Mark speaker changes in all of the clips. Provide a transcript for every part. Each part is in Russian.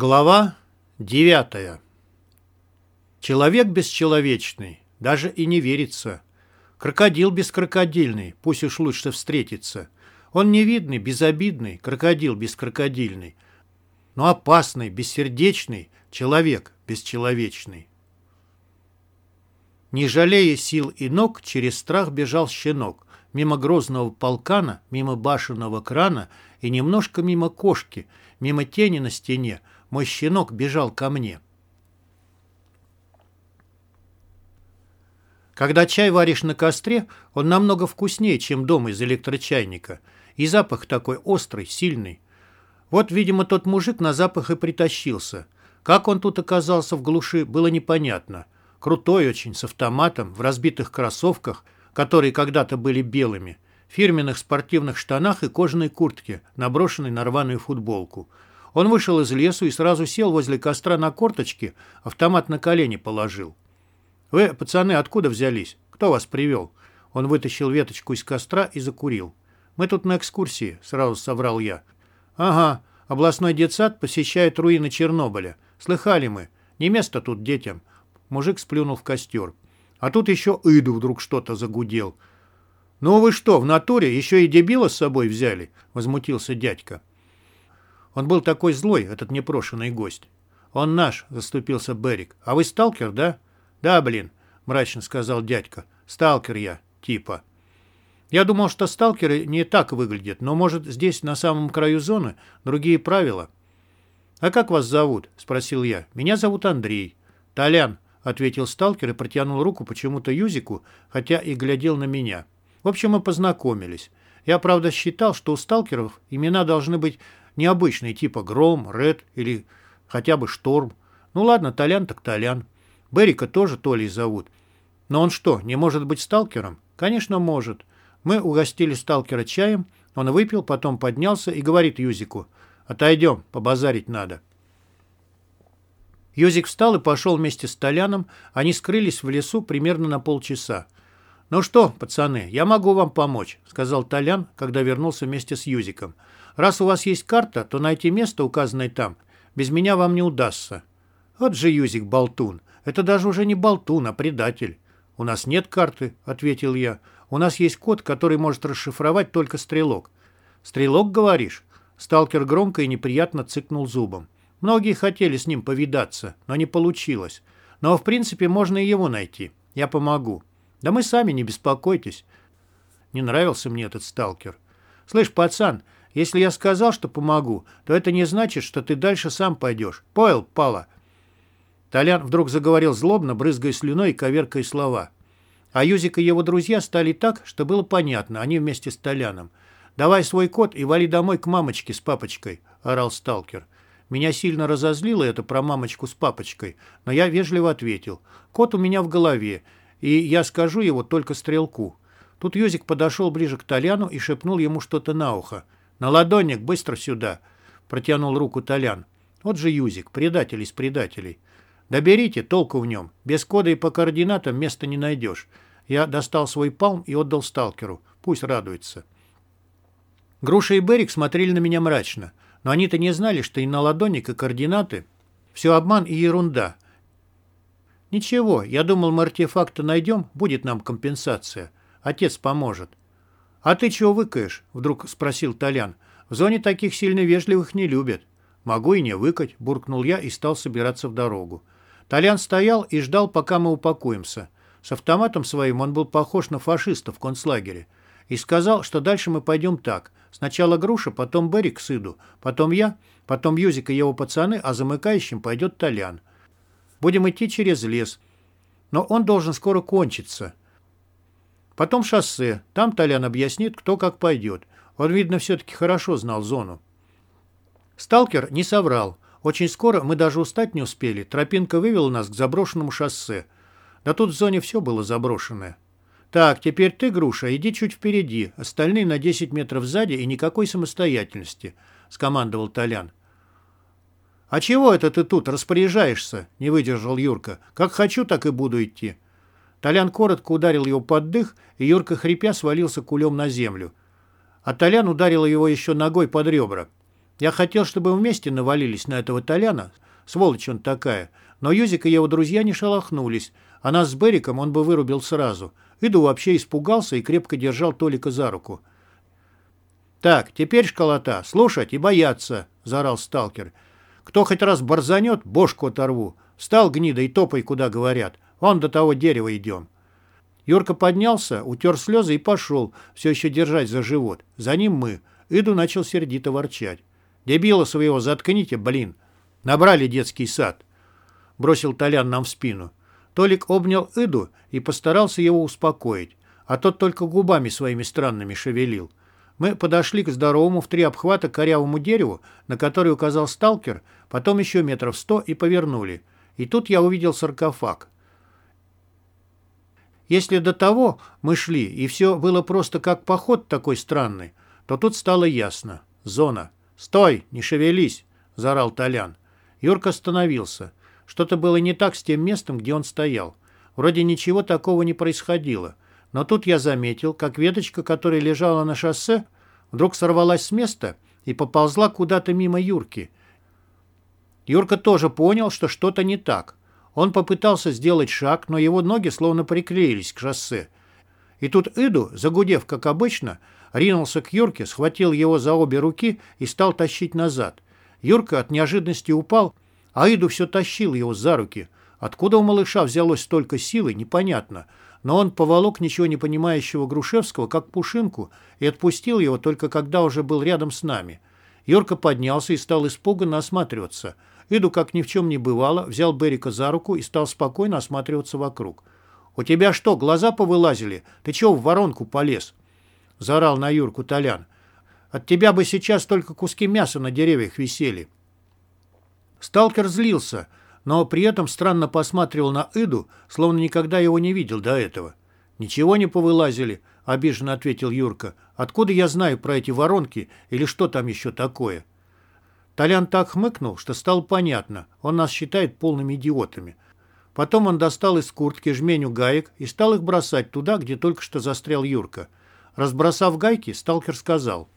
Speaker 1: Глава девятая. Человек бесчеловечный, даже и не верится. Крокодил бескрокодильный, пусть уж лучше встретится. Он невидный, безобидный, крокодил бескрокодильный. Но опасный, бессердечный, человек бесчеловечный. Не жалея сил и ног, через страх бежал щенок. Мимо грозного полкана, мимо башенного крана и немножко мимо кошки, мимо тени на стене, мой щенок бежал ко мне. Когда чай варишь на костре, он намного вкуснее, чем дома из электрочайника. И запах такой острый, сильный. Вот, видимо, тот мужик на запах и притащился. Как он тут оказался в глуши, было непонятно. Крутой очень, с автоматом, в разбитых кроссовках, которые когда-то были белыми, фирменных спортивных штанах и кожаной куртке, наброшенной на рваную футболку. Он вышел из лесу и сразу сел возле костра на корточке, автомат на колени положил. «Вы, пацаны, откуда взялись? Кто вас привел?» Он вытащил веточку из костра и закурил. «Мы тут на экскурсии», — сразу соврал я. «Ага, областной детсад посещает руины Чернобыля. Слыхали мы. Не место тут детям». Мужик сплюнул в костер. А тут еще Иду вдруг что-то загудел. «Ну вы что, в натуре еще и дебила с собой взяли?» — возмутился дядька. Он был такой злой, этот непрошенный гость. «Он наш», — заступился Берик. «А вы сталкер, да?» «Да, блин», — мрачно сказал дядька. «Сталкер я, типа». Я думал, что сталкеры не так выглядят, но, может, здесь, на самом краю зоны, другие правила. «А как вас зовут?» — спросил я. «Меня зовут Андрей». «Толян», — ответил сталкер и протянул руку почему-то Юзику, хотя и глядел на меня. В общем, мы познакомились. Я, правда, считал, что у сталкеров имена должны быть необычные, типа Гром, Ред или хотя бы Шторм. Ну ладно, Толян так Толян. Берика тоже Толей зовут. Но он что, не может быть сталкером? Конечно, может. Мы угостили сталкера чаем, он выпил, потом поднялся и говорит Юзику, «Отойдем, побазарить надо». Юзик встал и пошел вместе с Толяном, они скрылись в лесу примерно на полчаса. «Ну что, пацаны, я могу вам помочь», — сказал Толян, когда вернулся вместе с Юзиком. «Раз у вас есть карта, то найти место, указанное там, без меня вам не удастся». «Вот же Юзик болтун. Это даже уже не болтун, а предатель». «У нас нет карты», — ответил я. «У нас есть код, который может расшифровать только стрелок». «Стрелок, говоришь?» Сталкер громко и неприятно цыкнул зубом. Многие хотели с ним повидаться, но не получилось. Но, в принципе, можно и его найти. Я помогу. Да мы сами, не беспокойтесь. Не нравился мне этот сталкер. Слышь, пацан, если я сказал, что помогу, то это не значит, что ты дальше сам пойдешь. Понял, Пала?» Толян вдруг заговорил злобно, брызгая слюной и коверкая слова. А Юзик и его друзья стали так, что было понятно, они вместе с Толяном. «Давай свой кот и вали домой к мамочке с папочкой», — орал сталкер. Меня сильно разозлило это про мамочку с папочкой, но я вежливо ответил. «Кот у меня в голове, и я скажу его только стрелку». Тут Юзик подошел ближе к Толяну и шепнул ему что-то на ухо. «На ладонник, быстро сюда!» Протянул руку Толян. Вот же Юзик, предатель из предателей. «Да берите, толку в нем. Без кода и по координатам места не найдешь». Я достал свой палм и отдал сталкеру. Пусть радуется. Груша и Берик смотрели на меня мрачно. Но они-то не знали, что и на ладонник, и координаты – все обман и ерунда – «Ничего, я думал, мы артефакты найдем, будет нам компенсация. Отец поможет». «А ты чего выкаешь?» – вдруг спросил Толян. «В зоне таких сильно вежливых не любят». «Могу и не выкать», – буркнул я и стал собираться в дорогу. Толян стоял и ждал, пока мы упакуемся. С автоматом своим он был похож на фашиста в концлагере. И сказал, что дальше мы пойдем так. Сначала Груша, потом Берик с Иду, потом я, потом Юзик и его пацаны, а замыкающим пойдет Толян. Будем идти через лес. Но он должен скоро кончиться. Потом шоссе. Там Толян объяснит, кто как пойдет. Он, видно, все-таки хорошо знал зону. Сталкер не соврал. Очень скоро мы даже устать не успели. Тропинка вывела нас к заброшенному шоссе. Да тут в зоне все было заброшенное. «Так, теперь ты, Груша, иди чуть впереди, остальные на 10 метров сзади и никакой самостоятельности», — скомандовал Толян. «А чего это ты тут распоряжаешься?» – не выдержал Юрка. «Как хочу, так и буду идти». Толян коротко ударил его под дых, и Юрка, хрипя, свалился кулем на землю. А Толян ударил его еще ногой под ребра. Я хотел, чтобы вместе навалились на этого Толяна, сволочь он такая, но Юзик и его друзья не шелохнулись, а нас с Бериком он бы вырубил сразу. Иду вообще испугался и крепко держал Толика за руку. «Так, теперь школота, слушать и бояться», — заорал сталкер. «Кто хоть раз борзанет, бошку оторву. Встал гнида и топай, куда говорят. Вон до того дерева идем». Юрка поднялся, утер слезы и пошел, все еще держать за живот. За ним мы. Иду начал сердито ворчать. «Дебила своего заткните, блин! Набрали детский сад!» Бросил Толян нам в спину. Толик обнял Иду и постарался его успокоить, а тот только губами своими странными шевелил. Мы подошли к здоровому в три обхвата корявому дереву, на который указал сталкер, потом еще метров сто и повернули. И тут я увидел саркофаг. Если до того мы шли, и все было просто как поход такой странный, то тут стало ясно. Зона. «Стой! Не шевелись!» – заорал Толян. Юрка остановился. Что-то было не так с тем местом, где он стоял. Вроде ничего такого не происходило. Но тут я заметил, как веточка, которая лежала на шоссе, вдруг сорвалась с места и поползла куда-то мимо Юрки. Юрка тоже понял, что что-то не так. Он попытался сделать шаг, но его ноги словно приклеились к шоссе. И тут Иду, загудев, как обычно, ринулся к Юрке, схватил его за обе руки и стал тащить назад. Юрка от неожиданности упал, а Иду все тащил его за руки. Откуда у малыша взялось столько силы, непонятно. Но он поволок ничего не понимающего Грушевского, как пушинку, и отпустил его только когда уже был рядом с нами. Юрка поднялся и стал испуганно осматриваться – Иду, как ни в чем не бывало, взял Берика за руку и стал спокойно осматриваться вокруг. «У тебя что, глаза повылазили? Ты чего в воронку полез?» — заорал на Юрку Толян. «От тебя бы сейчас только куски мяса на деревьях висели». Сталкер злился, но при этом странно посматривал на Иду, словно никогда его не видел до этого. «Ничего не повылазили», — обиженно ответил Юрка. «Откуда я знаю про эти воронки или что там еще такое?» Толян так хмыкнул, что стало понятно, он нас считает полными идиотами. Потом он достал из куртки жменю гаек и стал их бросать туда, где только что застрял Юрка. Разбросав гайки, сталкер сказал.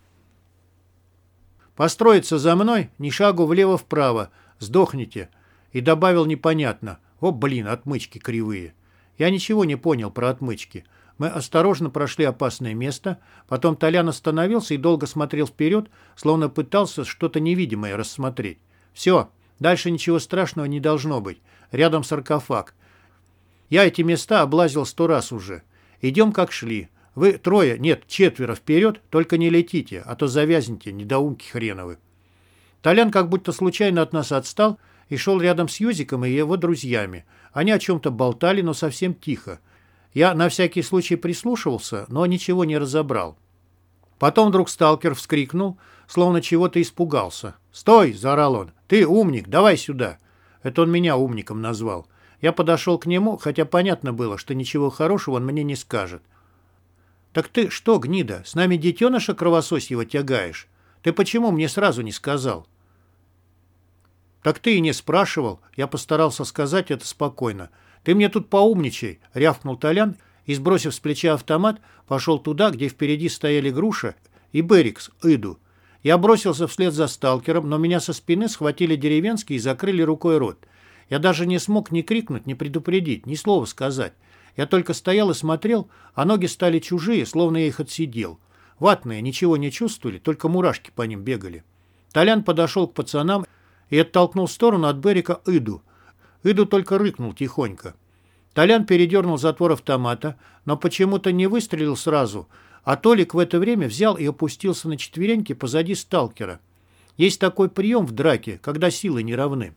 Speaker 1: «Построиться за мной, ни шагу влево-вправо, сдохните». И добавил непонятно. «О, блин, отмычки кривые». Я ничего не понял про отмычки. Мы осторожно прошли опасное место, потом Толян остановился и долго смотрел вперед, словно пытался что-то невидимое рассмотреть. «Все, дальше ничего страшного не должно быть. Рядом саркофаг. Я эти места облазил сто раз уже. Идем как шли. Вы трое, нет, четверо вперед, только не летите, а то завязнете, недоумки хреновы». Толян как будто случайно от нас отстал и шел рядом с Юзиком и его друзьями. Они о чем-то болтали, но совсем тихо. Я на всякий случай прислушивался, но ничего не разобрал. Потом вдруг сталкер вскрикнул, словно чего-то испугался. «Стой!» – заорал он. «Ты умник, давай сюда!» Это он меня умником назвал. Я подошел к нему, хотя понятно было, что ничего хорошего он мне не скажет. «Так ты что, гнида, с нами детеныша кровососьего тягаешь? Ты почему мне сразу не сказал?» «Так ты и не спрашивал», — я постарался сказать это спокойно. «Ты мне тут поумничай», — рявкнул Толян и, сбросив с плеча автомат, пошел туда, где впереди стояли Груша и Берикс, Иду. Я бросился вслед за сталкером, но меня со спины схватили деревенские и закрыли рукой рот. Я даже не смог ни крикнуть, ни предупредить, ни слова сказать. Я только стоял и смотрел, а ноги стали чужие, словно я их отсидел. Ватные, ничего не чувствовали, только мурашки по ним бегали. Толян подошел к пацанам и оттолкнул в сторону от Берика Иду. Иду только рыкнул тихонько. Толян передернул затвор автомата, но почему-то не выстрелил сразу, а Толик в это время взял и опустился на четвереньки позади сталкера. Есть такой прием в драке, когда силы не равны.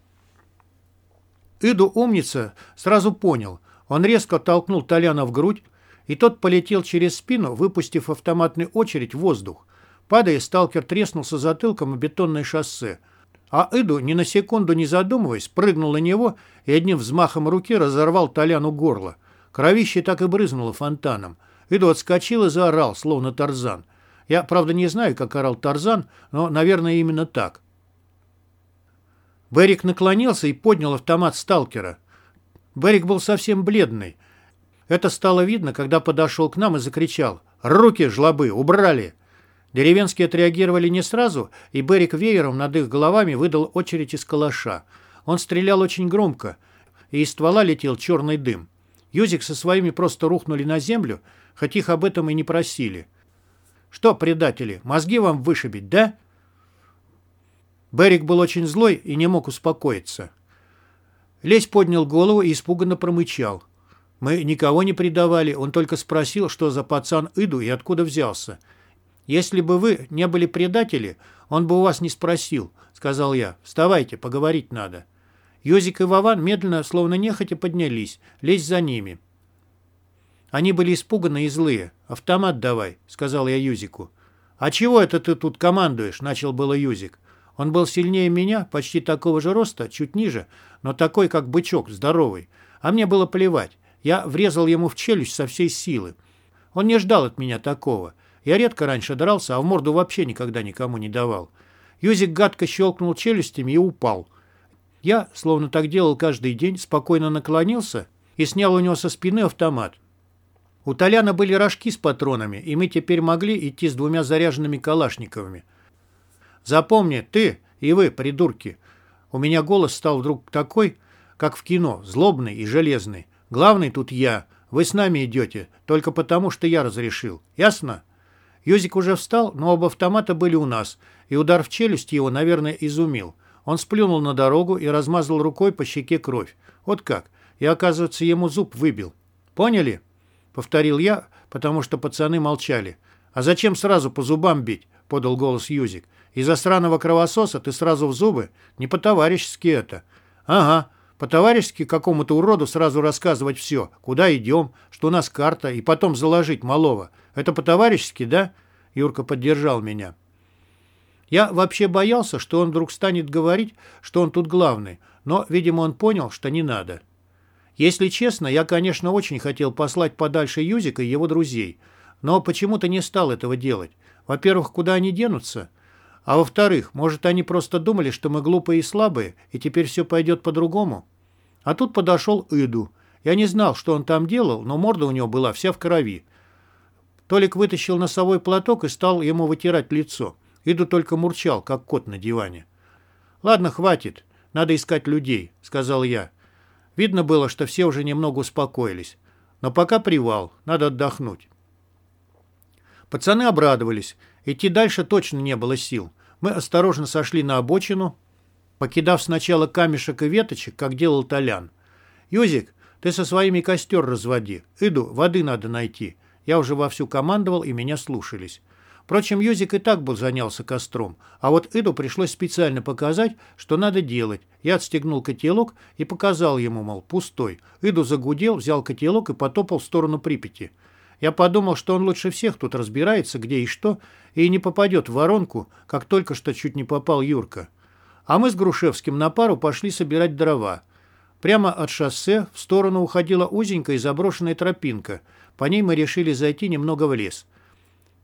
Speaker 1: Иду умница сразу понял. Он резко толкнул Толяна в грудь, и тот полетел через спину, выпустив автоматную очередь в воздух. Падая, сталкер треснулся затылком о бетонное шоссе – а Иду, ни на секунду не задумываясь, прыгнул на него и одним взмахом руки разорвал Толяну горло. Кровище так и брызнуло фонтаном. Иду отскочил и заорал, словно Тарзан. Я, правда, не знаю, как орал Тарзан, но, наверное, именно так. Берик наклонился и поднял автомат сталкера. Берик был совсем бледный. Это стало видно, когда подошел к нам и закричал. «Руки, жлобы, убрали!» Деревенские отреагировали не сразу, и Берик веером над их головами выдал очередь из калаша. Он стрелял очень громко, и из ствола летел черный дым. Юзик со своими просто рухнули на землю, хоть их об этом и не просили. «Что, предатели, мозги вам вышибить, да?» Берик был очень злой и не мог успокоиться. Лесь поднял голову и испуганно промычал. Мы никого не предавали, он только спросил, что за пацан Иду и откуда взялся. «Если бы вы не были предатели, он бы у вас не спросил», — сказал я. «Вставайте, поговорить надо». Йозик и Вован медленно, словно нехотя, поднялись. Лезь за ними. Они были испуганы и злые. «Автомат давай», — сказал я Юзику. «А чего это ты тут командуешь?» — начал было Юзик. Он был сильнее меня, почти такого же роста, чуть ниже, но такой, как бычок, здоровый. А мне было плевать. Я врезал ему в челюсть со всей силы. Он не ждал от меня такого. Я редко раньше дрался, а в морду вообще никогда никому не давал. Юзик гадко щелкнул челюстями и упал. Я, словно так делал каждый день, спокойно наклонился и снял у него со спины автомат. У Толяна были рожки с патронами, и мы теперь могли идти с двумя заряженными калашниковыми. Запомни, ты и вы, придурки. У меня голос стал вдруг такой, как в кино, злобный и железный. Главный тут я. Вы с нами идете, только потому, что я разрешил. Ясно?» Юзик уже встал, но оба автомата были у нас, и удар в челюсть его, наверное, изумил. Он сплюнул на дорогу и размазал рукой по щеке кровь. Вот как. И, оказывается, ему зуб выбил. «Поняли?» — повторил я, потому что пацаны молчали. «А зачем сразу по зубам бить?» — подал голос Юзик. «Из-за сраного кровососа ты сразу в зубы? Не по-товарищески это». «Ага, по-товарищески какому-то уроду сразу рассказывать все, куда идем, что у нас карта, и потом заложить малого. Это по-товарищески, да?» Юрка поддержал меня. Я вообще боялся, что он вдруг станет говорить, что он тут главный, но, видимо, он понял, что не надо. Если честно, я, конечно, очень хотел послать подальше Юзика и его друзей, но почему-то не стал этого делать. Во-первых, куда они денутся? А во-вторых, может, они просто думали, что мы глупые и слабые, и теперь все пойдет по-другому? А тут подошел Иду. Я не знал, что он там делал, но морда у него была вся в крови. Толик вытащил носовой платок и стал ему вытирать лицо. Иду только мурчал, как кот на диване. «Ладно, хватит. Надо искать людей», — сказал я. Видно было, что все уже немного успокоились. Но пока привал, надо отдохнуть. Пацаны обрадовались. Идти дальше точно не было сил. Мы осторожно сошли на обочину, покидав сначала камешек и веточек, как делал Толян. «Юзик, ты со своими костер разводи. Иду, воды надо найти». Я уже вовсю командовал, и меня слушались. Впрочем, Юзик и так был занялся костром, а вот Иду пришлось специально показать, что надо делать. Я отстегнул котелок и показал ему, мол, пустой. Иду загудел, взял котелок и потопал в сторону Припяти. Я подумал, что он лучше всех тут разбирается, где и что, и не попадет в воронку, как только что чуть не попал Юрка. А мы с Грушевским на пару пошли собирать дрова. Прямо от шоссе в сторону уходила узенькая заброшенная тропинка. По ней мы решили зайти немного в лес.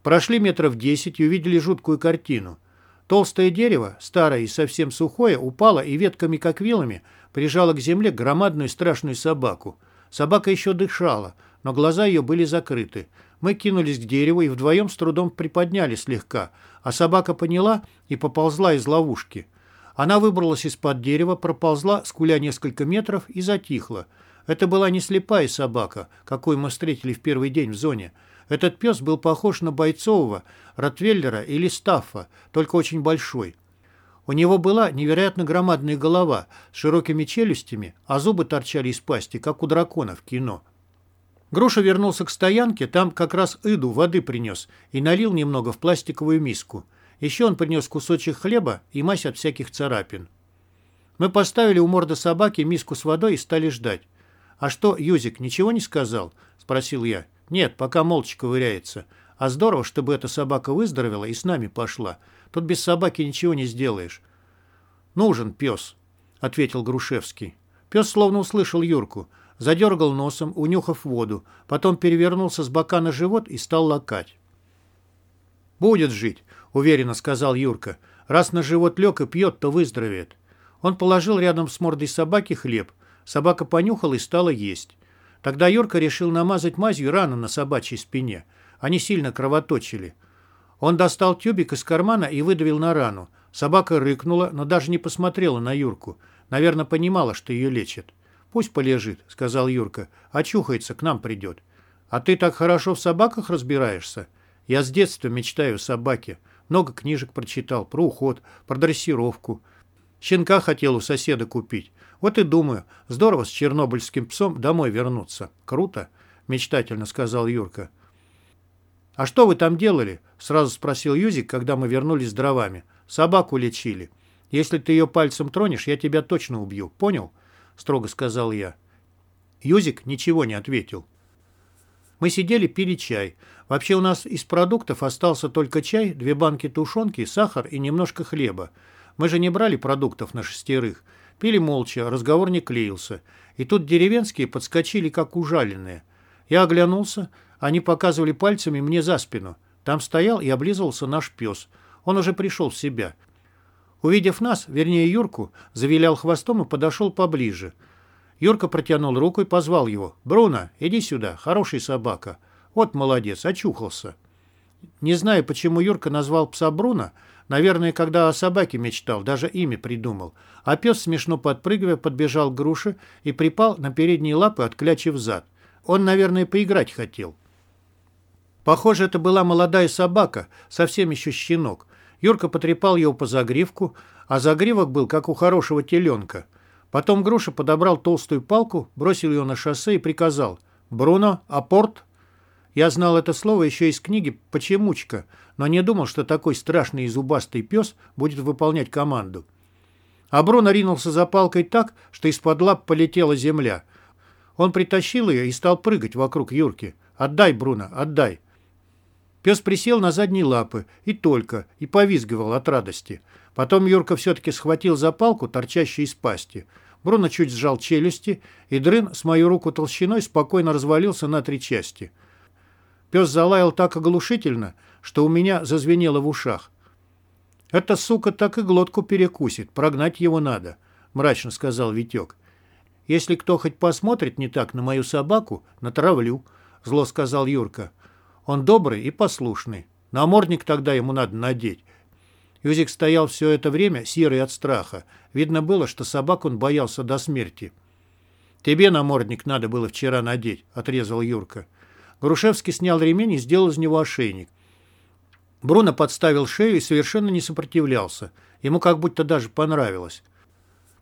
Speaker 1: Прошли метров десять и увидели жуткую картину. Толстое дерево, старое и совсем сухое, упало и ветками, как вилами, прижало к земле громадную страшную собаку. Собака еще дышала, но глаза ее были закрыты. Мы кинулись к дереву и вдвоем с трудом приподняли слегка, а собака поняла и поползла из ловушки. Она выбралась из-под дерева, проползла, скуля несколько метров, и затихла. Это была не слепая собака, какую мы встретили в первый день в зоне. Этот пес был похож на бойцового, ротвейлера или стаффа, только очень большой. У него была невероятно громадная голова с широкими челюстями, а зубы торчали из пасти, как у дракона в кино. Груша вернулся к стоянке, там как раз Иду воды принес и налил немного в пластиковую миску. Еще он принес кусочек хлеба и мазь от всяких царапин. Мы поставили у морда собаки миску с водой и стали ждать. «А что, Юзик, ничего не сказал?» – спросил я. «Нет, пока молча ковыряется. А здорово, чтобы эта собака выздоровела и с нами пошла. Тут без собаки ничего не сделаешь». «Нужен пес», – ответил Грушевский. Пес словно услышал Юрку – задергал носом, унюхав воду, потом перевернулся с бока на живот и стал лакать. «Будет жить», — уверенно сказал Юрка. «Раз на живот лег и пьет, то выздоровеет». Он положил рядом с мордой собаки хлеб. Собака понюхала и стала есть. Тогда Юрка решил намазать мазью раны на собачьей спине. Они сильно кровоточили. Он достал тюбик из кармана и выдавил на рану. Собака рыкнула, но даже не посмотрела на Юрку. Наверное, понимала, что ее лечат. «Пусть полежит», — сказал Юрка. «Очухается, к нам придет». «А ты так хорошо в собаках разбираешься?» «Я с детства мечтаю о собаке. Много книжек прочитал про уход, про дрессировку. Щенка хотел у соседа купить. Вот и думаю, здорово с чернобыльским псом домой вернуться. Круто», — мечтательно сказал Юрка. «А что вы там делали?» — сразу спросил Юзик, когда мы вернулись с дровами. «Собаку лечили. Если ты ее пальцем тронешь, я тебя точно убью. Понял?» — строго сказал я. Юзик ничего не ответил. Мы сидели, пили чай. Вообще у нас из продуктов остался только чай, две банки тушенки, сахар и немножко хлеба. Мы же не брали продуктов на шестерых. Пили молча, разговор не клеился. И тут деревенские подскочили, как ужаленные. Я оглянулся, они показывали пальцами мне за спину. Там стоял и облизывался наш пес. Он уже пришел в себя. Увидев нас, вернее Юрку, завилял хвостом и подошел поближе. Юрка протянул руку и позвал его. «Бруно, иди сюда, хороший собака». Вот молодец, очухался. Не знаю, почему Юрка назвал пса Бруно. Наверное, когда о собаке мечтал, даже имя придумал. А пес, смешно подпрыгивая, подбежал к груше и припал на передние лапы, отклячив зад. Он, наверное, поиграть хотел. Похоже, это была молодая собака, совсем еще щенок. Юрка потрепал его по загривку, а загривок был, как у хорошего теленка. Потом Груша подобрал толстую палку, бросил ее на шоссе и приказал «Бруно, апорт!» Я знал это слово еще из книги «Почемучка», но не думал, что такой страшный и зубастый пес будет выполнять команду. А Бруно ринулся за палкой так, что из-под лап полетела земля. Он притащил ее и стал прыгать вокруг Юрки. «Отдай, Бруно, отдай!» Пес присел на задние лапы, и только, и повизгивал от радости. Потом Юрка все-таки схватил за палку, торчащую из пасти. Бруно чуть сжал челюсти, и дрын с мою руку толщиной спокойно развалился на три части. Пес залаял так оглушительно, что у меня зазвенело в ушах. «Эта сука так и глотку перекусит, прогнать его надо», — мрачно сказал Витек. «Если кто хоть посмотрит не так на мою собаку, натравлю», — зло сказал Юрка. Он добрый и послушный. Намордник тогда ему надо надеть. Юзик стоял все это время серый от страха. Видно было, что собак он боялся до смерти. «Тебе намордник надо было вчера надеть», — отрезал Юрка. Грушевский снял ремень и сделал из него ошейник. Бруно подставил шею и совершенно не сопротивлялся. Ему как будто даже понравилось.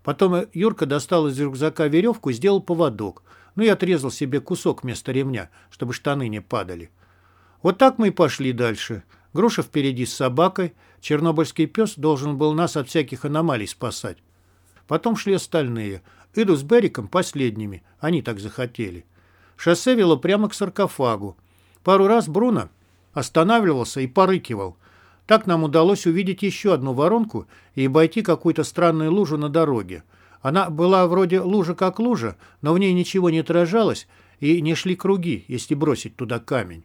Speaker 1: Потом Юрка достал из рюкзака веревку и сделал поводок. Ну и отрезал себе кусок вместо ремня, чтобы штаны не падали. Вот так мы и пошли дальше. Груша впереди с собакой. Чернобыльский пес должен был нас от всяких аномалий спасать. Потом шли остальные. Иду с Бериком последними. Они так захотели. Шоссе вело прямо к саркофагу. Пару раз Бруно останавливался и порыкивал. Так нам удалось увидеть еще одну воронку и обойти какую-то странную лужу на дороге. Она была вроде лужа как лужа, но в ней ничего не отражалось и не шли круги, если бросить туда камень.